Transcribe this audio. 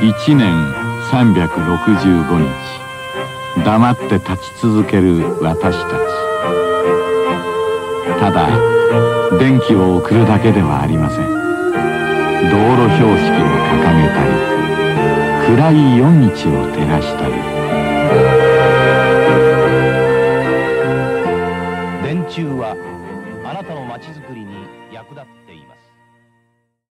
1年365日。黙って立ち続ける私たち。ただ電気を送るだけではありません。道路標識を掲げたり暗い夜道を照らしたり。電柱はあなたの街づくりに役立っています。